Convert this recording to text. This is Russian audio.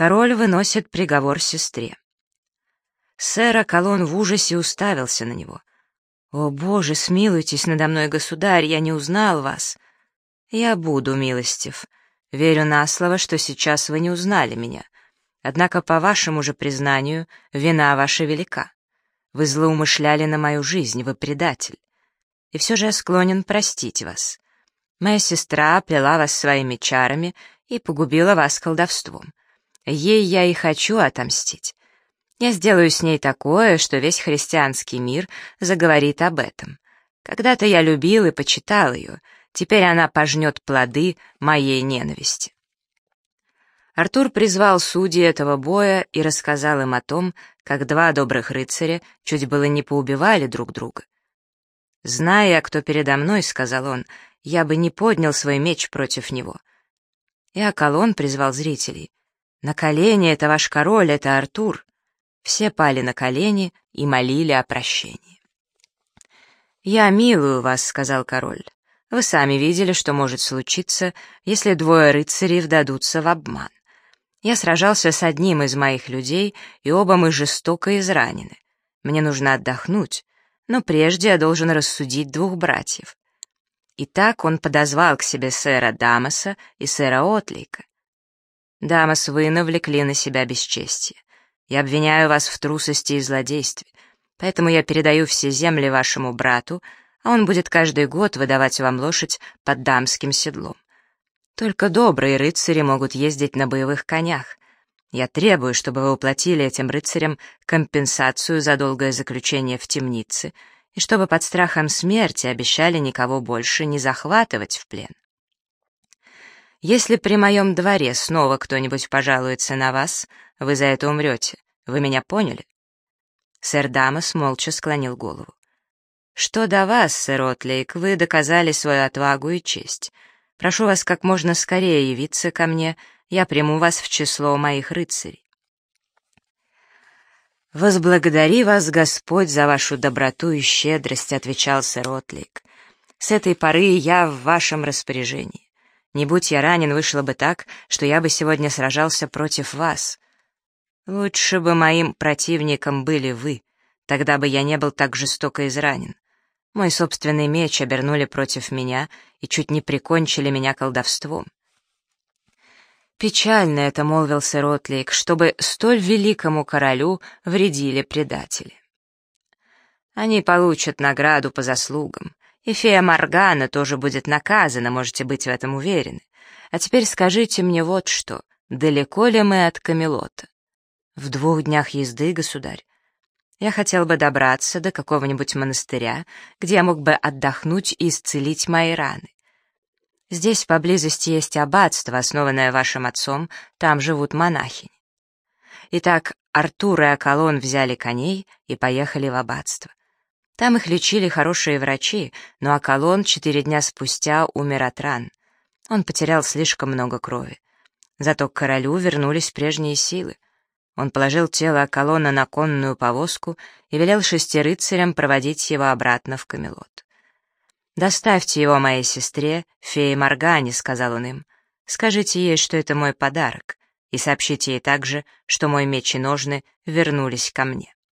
Король выносит приговор сестре. Сэр Акалон в ужасе уставился на него. «О, Боже, смилуйтесь надо мной, государь, я не узнал вас». «Я буду милостив. Верю на слово, что сейчас вы не узнали меня. Однако, по вашему же признанию, вина ваша велика. Вы злоумышляли на мою жизнь, вы предатель. И все же я склонен простить вас. Моя сестра оплела вас своими чарами и погубила вас колдовством. Ей я и хочу отомстить. Я сделаю с ней такое, что весь христианский мир заговорит об этом. Когда-то я любил и почитал ее, теперь она пожнет плоды моей ненависти. Артур призвал судей этого боя и рассказал им о том, как два добрых рыцаря чуть было не поубивали друг друга. «Зная, кто передо мной», — сказал он, — «я бы не поднял свой меч против него». И Акалон призвал зрителей. «На колени — это ваш король, это Артур». Все пали на колени и молили о прощении. «Я милую вас», — сказал король. «Вы сами видели, что может случиться, если двое рыцарей вдадутся в обман. Я сражался с одним из моих людей, и оба мы жестоко изранены. Мне нужно отдохнуть, но прежде я должен рассудить двух братьев. Итак, он подозвал к себе сэра Дамаса и сэра Отлейка. Дамас, вы навлекли на себя бесчестие. Я обвиняю вас в трусости и злодействе, поэтому я передаю все земли вашему брату, а он будет каждый год выдавать вам лошадь под дамским седлом. Только добрые рыцари могут ездить на боевых конях. Я требую, чтобы вы уплатили этим рыцарям компенсацию за долгое заключение в темнице и чтобы под страхом смерти обещали никого больше не захватывать в плен. Если при моем дворе снова кто-нибудь пожалуется на вас, вы за это умрете. Вы меня поняли?» Сэр Дамас молча склонил голову. «Что до вас, сэр Отлейк, вы доказали свою отвагу и честь. Прошу вас как можно скорее явиться ко мне, я приму вас в число моих рыцарей. «Возблагодари вас, Господь, за вашу доброту и щедрость», — отвечал сэр Отлик. «С этой поры я в вашем распоряжении. Не будь я ранен, вышло бы так, что я бы сегодня сражался против вас. Лучше бы моим противником были вы, тогда бы я не был так жестоко изранен. Мой собственный меч обернули против меня и чуть не прикончили меня колдовством. Печально это, молвил сэр Отлик, чтобы столь великому королю вредили предатели. Они получат награду по заслугам, и фея Моргана тоже будет наказана, можете быть в этом уверены. А теперь скажите мне вот что, далеко ли мы от Камелота? В двух днях езды, государь. Я хотел бы добраться до какого-нибудь монастыря, где я мог бы отдохнуть и исцелить мои раны. Здесь поблизости есть аббатство, основанное вашим отцом, там живут монахини. Итак, Артур и Акалон взяли коней и поехали в аббатство. Там их лечили хорошие врачи, но Акалон четыре дня спустя умер от ран. Он потерял слишком много крови. Зато к королю вернулись прежние силы. Он положил тело колонна на конную повозку и велел шести рыцарям проводить его обратно в Камелот. «Доставьте его моей сестре, фее Моргане», — сказал он им. «Скажите ей, что это мой подарок, и сообщите ей также, что мой меч и ножны вернулись ко мне».